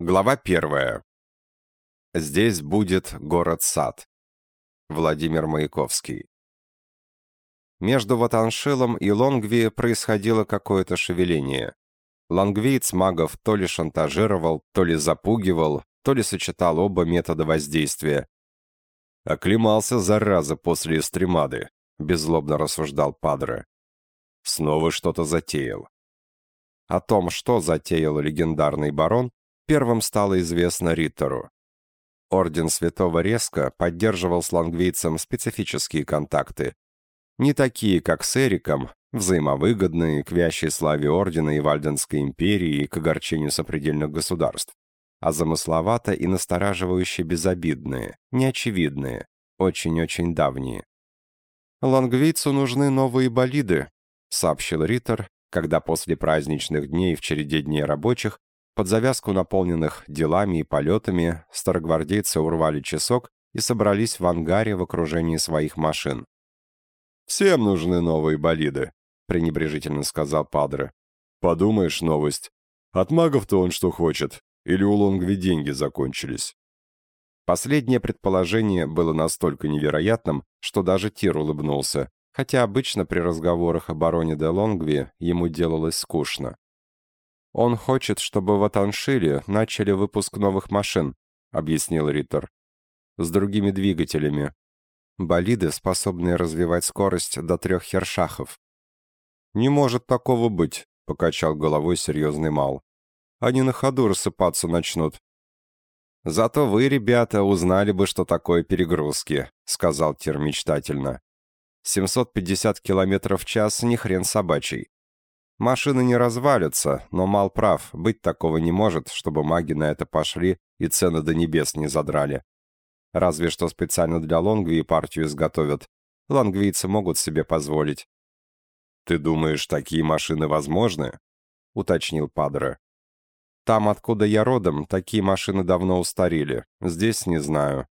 Глава первая. Здесь будет город-сад. Владимир Маяковский. Между Ватаншилом и Лонгви происходило какое-то шевеление. Лонгвиец магов то ли шантажировал, то ли запугивал, то ли сочетал оба метода воздействия. «Оклемался, зараза, после эстремады», — беззлобно рассуждал Падре. Снова что-то затеял. О том, что затеял легендарный барон, первым стало известно Риттеру. Орден Святого Резка поддерживал с лангвийцем специфические контакты. Не такие, как с Эриком, взаимовыгодные к вящей славе Ордена и Вальденской империи и к огорчению сопредельных государств, а замысловато и настораживающе безобидные, неочевидные, очень-очень давние. «Лангвийцу нужны новые болиды», — сообщил Риттер, когда после праздничных дней в череде дней рабочих, под завязку наполненных делами и полетами, старогвардейцы урвали часок и собрались в ангаре в окружении своих машин. «Всем нужны новые болиды», — пренебрежительно сказал Падре. «Подумаешь, новость. От магов-то он что хочет. Или у Лонгви деньги закончились?» Последнее предположение было настолько невероятным, что даже Тир улыбнулся, хотя обычно при разговорах о бароне де Лонгви ему делалось скучно. «Он хочет, чтобы в Атаншиле начали выпуск новых машин», — объяснил Риттер. «С другими двигателями. Болиды, способные развивать скорость до трех хершахов». «Не может такого быть», — покачал головой серьезный Мал. «Они на ходу рассыпаться начнут». «Зато вы, ребята, узнали бы, что такое перегрузки», — сказал Тир мечтательно. 750 км в час ни хрен собачий. Машины не развалятся, но Мал прав, быть такого не может, чтобы маги на это пошли и цены до небес не задрали. Разве что специально для Лонгвии партию изготовят. Лонгвийцы могут себе позволить. «Ты думаешь, такие машины возможны?» — уточнил Падре. «Там, откуда я родом, такие машины давно устарели. Здесь не знаю.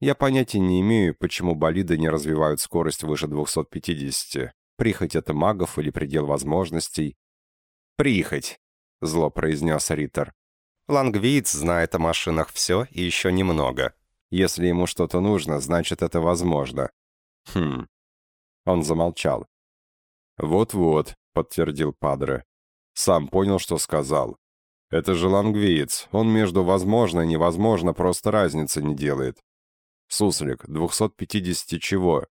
Я понятия не имею, почему болиды не развивают скорость выше 250. Прихоть это магов или предел возможностей? «Прихоть», — зло произнес Риттер. «Лангвиец знает о машинах все и еще немного. Если ему что-то нужно, значит, это возможно». «Хм». Он замолчал. «Вот-вот», — подтвердил Падре. «Сам понял, что сказал. Это же лангвиец. Он между возможно и невозможно просто разницы не делает. Суслик, 250 чего?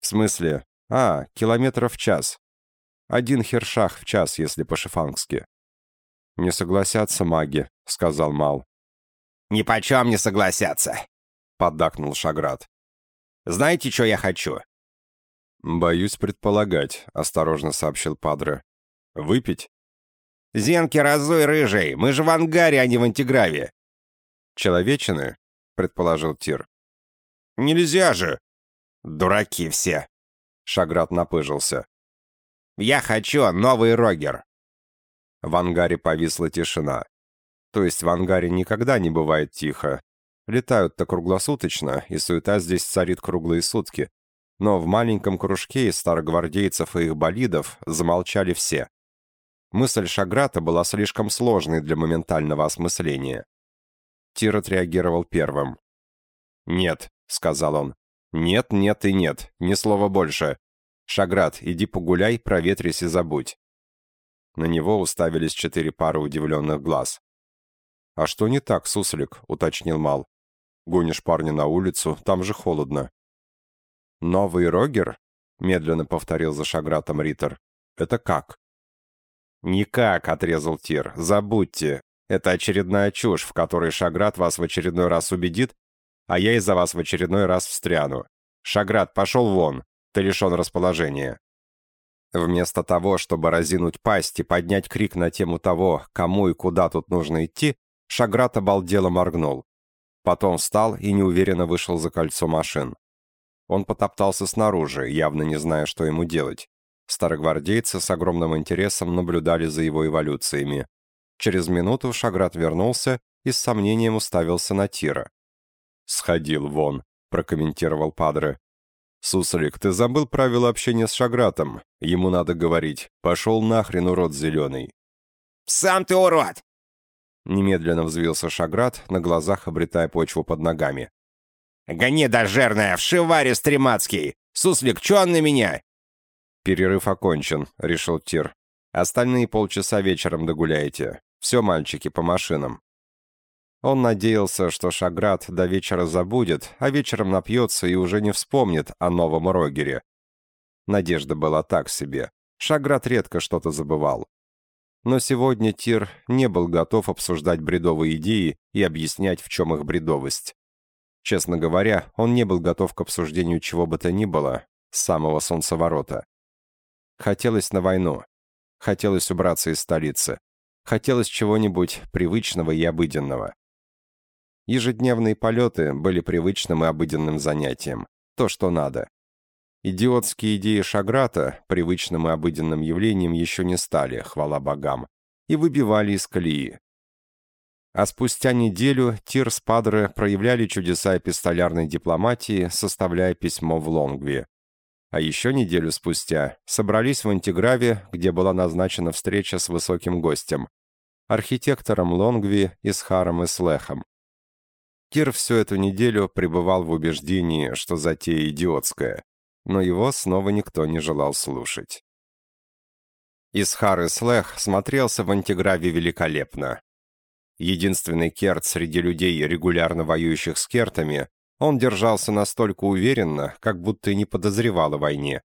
В смысле? А, километров в час. Один хершах в час, если по-шифангски. Не согласятся маги, сказал Мал. Ни почем не согласятся, поддакнул Шаград. Знаете, что я хочу? Боюсь предполагать, осторожно сообщил Падре. Выпить? Зенки разуй, рыжий, мы же в ангаре, а не в антиграве. Человечины, предположил Тир. Нельзя же! Дураки все!» Шаград напыжился. «Я хочу новый Рогер!» В ангаре повисла тишина. То есть в ангаре никогда не бывает тихо. Летают-то круглосуточно, и суета здесь царит круглые сутки. Но в маленьком кружке из старогвардейцев и их болидов замолчали все. Мысль Шаграта была слишком сложной для моментального осмысления. Тир отреагировал первым. «Нет, — сказал он. «Нет, нет и нет, ни слова больше. Шаград, иди погуляй, проветрись и забудь». На него уставились четыре пары удивленных глаз. «А что не так, суслик?» — уточнил Мал. «Гонишь парня на улицу, там же холодно». «Новый Рогер?» — медленно повторил за Шагратом Риттер. «Это как?» «Никак», — отрезал Тир. «Забудьте. Это очередная чушь, в которой Шаграт вас в очередной раз убедит, а я из-за вас в очередной раз встряну. Шаград, пошел вон, ты лишен расположения». Вместо того, чтобы разинуть пасть и поднять крик на тему того, кому и куда тут нужно идти, Шаград обалдело моргнул. Потом встал и неуверенно вышел за кольцо машин. Он потоптался снаружи, явно не зная, что ему делать. Старогвардейцы с огромным интересом наблюдали за его эволюциями. Через минуту Шаград вернулся и с сомнением уставился на Тира. «Сходил вон», — прокомментировал Падре. «Суслик, ты забыл правила общения с Шагратом. Ему надо говорить. Пошел нахрен, урод зеленый». «Сам ты урод!» Немедленно взвился Шаград, на глазах обретая почву под ногами. «Гони, жирная, вшиваре стремацкий! Суслик, чё он на меня?» «Перерыв окончен», — решил Тир. «Остальные полчаса вечером догуляете. Все, мальчики, по машинам». Он надеялся, что Шаград до вечера забудет, а вечером напьется и уже не вспомнит о новом Рогере. Надежда была так себе. Шаград редко что-то забывал. Но сегодня Тир не был готов обсуждать бредовые идеи и объяснять, в чем их бредовость. Честно говоря, он не был готов к обсуждению чего бы то ни было с самого солнцеворота. Хотелось на войну. Хотелось убраться из столицы. Хотелось чего-нибудь привычного и обыденного. Ежедневные полеты были привычным и обыденным занятием. То, что надо. Идиотские идеи Шаграта привычным и обыденным явлением еще не стали, хвала богам, и выбивали из колеи. А спустя неделю Тир с Падре проявляли чудеса эпистолярной дипломатии, составляя письмо в Лонгве. А еще неделю спустя собрались в Антиграве, где была назначена встреча с высоким гостем, архитектором Лонгви Исхаром Ислехом. Кир всю эту неделю пребывал в убеждении, что затея идиотская но его снова никто не желал слушать. Исхар Ислех смотрелся в антиграве великолепно. Единственный керт среди людей, регулярно воюющих с кертами, он держался настолько уверенно, как будто и не подозревал о войне.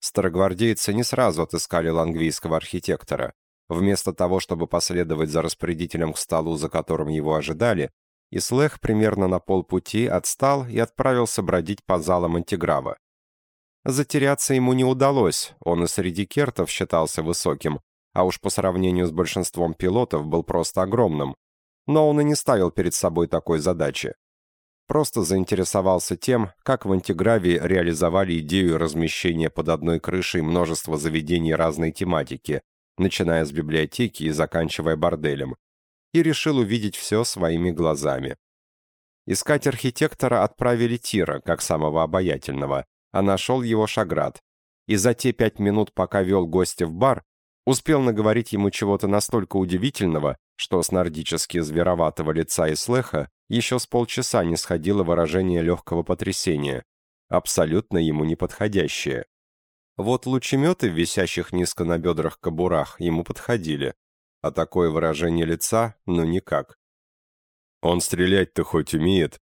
Старогвардейцы не сразу отыскали лангвийского архитектора. Вместо того, чтобы последовать за распорядителем к столу, за которым его ожидали, Ислех примерно на полпути отстал и отправился бродить по залам антиграва. Затеряться ему не удалось, он и среди кертов считался высоким, а уж по сравнению с большинством пилотов был просто огромным. Но он и не ставил перед собой такой задачи. Просто заинтересовался тем, как в антигравии реализовали идею размещения под одной крышей множества заведений разной тематики, начиная с библиотеки и заканчивая борделем, и решил увидеть все своими глазами. Искать архитектора отправили Тира, как самого обаятельного, а нашел его Шаград. И за те пять минут, пока вел гостя в бар, успел наговорить ему чего-то настолько удивительного, что с нордически звероватого лица и слеха еще с полчаса не сходило выражение легкого потрясения, абсолютно ему неподходящее. Вот лучеметы висящих низко на бедрах кобурах ему подходили, а такое выражение лица — ну никак. «Он стрелять-то хоть умеет?»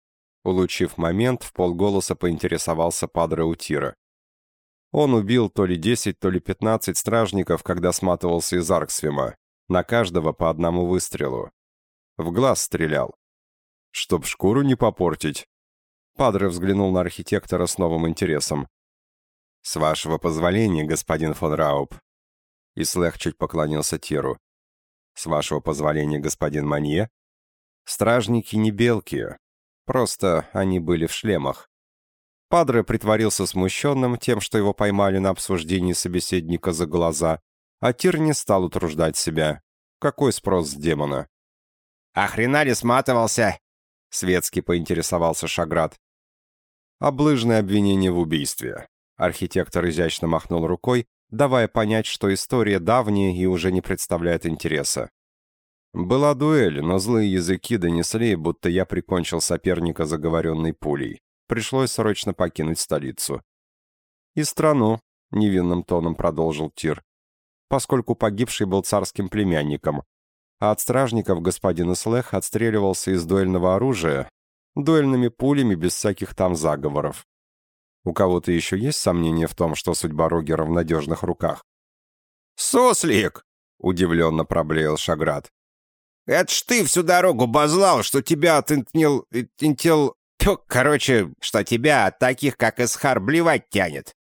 Улучив момент, в полголоса поинтересовался Падре Утира. Он убил то ли 10, то ли 15 стражников, когда сматывался из Арксвима. На каждого по одному выстрелу. В глаз стрелял. Чтоб шкуру не попортить. Падре взглянул на архитектора с новым интересом. «С вашего позволения, господин фон Рауб». Ислех чуть поклонился Тиру. «С вашего позволения, господин Манье». «Стражники не белки, Просто они были в шлемах. Падре притворился смущенным тем, что его поймали на обсуждении собеседника за глаза, а Тир не стал утруждать себя. Какой спрос с демона? «А хрена ли сматывался?» — светски поинтересовался Шаград. «Облыжное обвинение в убийстве». Архитектор изящно махнул рукой, давая понять, что история давняя и уже не представляет интереса. Была дуэль, но злые языки донесли, будто я прикончил соперника заговоренной пулей. Пришлось срочно покинуть столицу. «И страну», — невинным тоном продолжил Тир, поскольку погибший был царским племянником, а от стражников господин Ислех отстреливался из дуэльного оружия, дуэльными пулями без всяких там заговоров. У кого-то еще есть сомнения в том, что судьба Рогера в надежных руках? «Суслик!» — удивленно проблеял Шаград. Это ж ты всю дорогу базлал, что тебя от интел... интел... Короче, что тебя от таких, как Исхар, блевать тянет.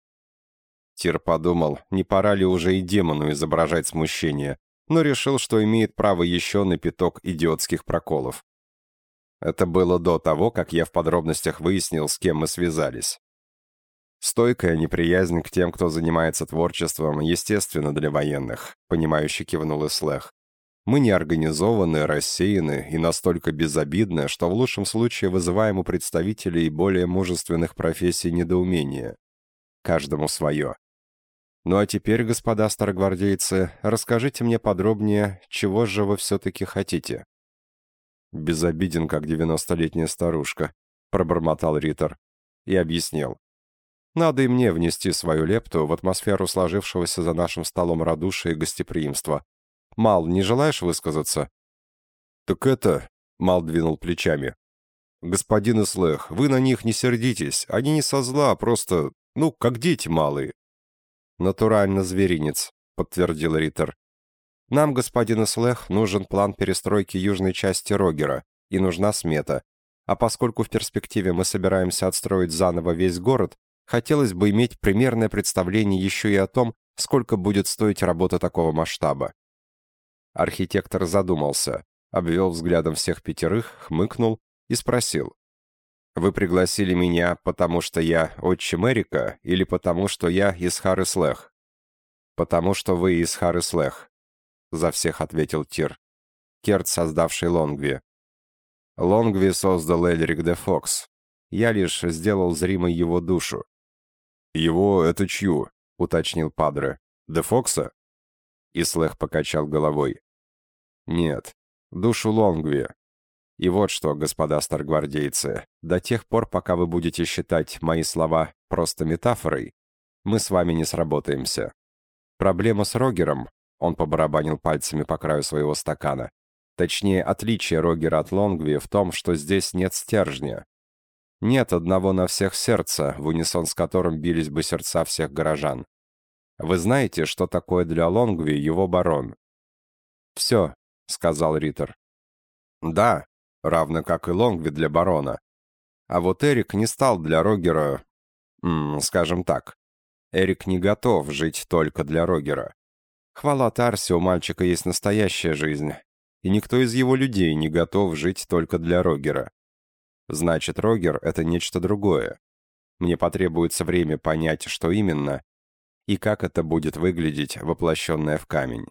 Тир подумал, не пора ли уже и демону изображать смущение, но решил, что имеет право еще на пяток идиотских проколов. Это было до того, как я в подробностях выяснил, с кем мы связались. Стойкая неприязнь к тем, кто занимается творчеством, естественно для военных, понимающе кивнул Ислех. Мы неорганизованы, рассеяны и настолько безобидны, что в лучшем случае вызываем у представителей более мужественных профессий недоумение. Каждому свое. Ну а теперь, господа старогвардейцы, расскажите мне подробнее, чего же вы все-таки хотите? Безобиден, как девяностолетняя старушка, пробормотал Риттер и объяснил. Надо и мне внести свою лепту в атмосферу сложившегося за нашим столом радушия и гостеприимства. Мал, не желаешь высказаться? Так это, Мал двинул плечами. Господин Ислэх, вы на них не сердитесь, они не со зла, просто, ну, как дети малые. Натурально зверинец, подтвердил Риттер. Нам, господин Ислэх, нужен план перестройки южной части Рогера, и нужна смета. А поскольку в перспективе мы собираемся отстроить заново весь город, хотелось бы иметь примерное представление еще и о том, сколько будет стоить работа такого масштаба. Архитектор задумался, обвел взглядом всех пятерых, хмыкнул и спросил. «Вы пригласили меня, потому что я отчим Эрика или потому что я из Харыслех?» «Потому что вы из Харыслех», за всех ответил Тир. Керт, создавший Лонгви. Лонгви создал Эльрик де Фокс. Я лишь сделал зримой его душу. «Его это чью?» — уточнил Падре. «Де Фокса?» Ислэх покачал головой. «Нет, душу Лонгви. И вот что, господа старгвардейцы, до тех пор, пока вы будете считать мои слова просто метафорой, мы с вами не сработаемся. Проблема с Рогером он побарабанил пальцами по краю своего стакана. Точнее, отличие Рогера от Лонгви в том, что здесь нет стержня. Нет одного на всех сердца, в унисон с которым бились бы сердца всех горожан. Вы знаете, что такое для Лонгви его барон? «Все», — сказал Риттер. «Да, равно как и Лонгви для барона. А вот Эрик не стал для Рогера, м, скажем так. Эрик не готов жить только для Рогера. Хвала Тарсе, у мальчика есть настоящая жизнь, и никто из его людей не готов жить только для Рогера. Значит, Рогер — это нечто другое. Мне потребуется время понять, что именно, и как это будет выглядеть, воплощенное в камень.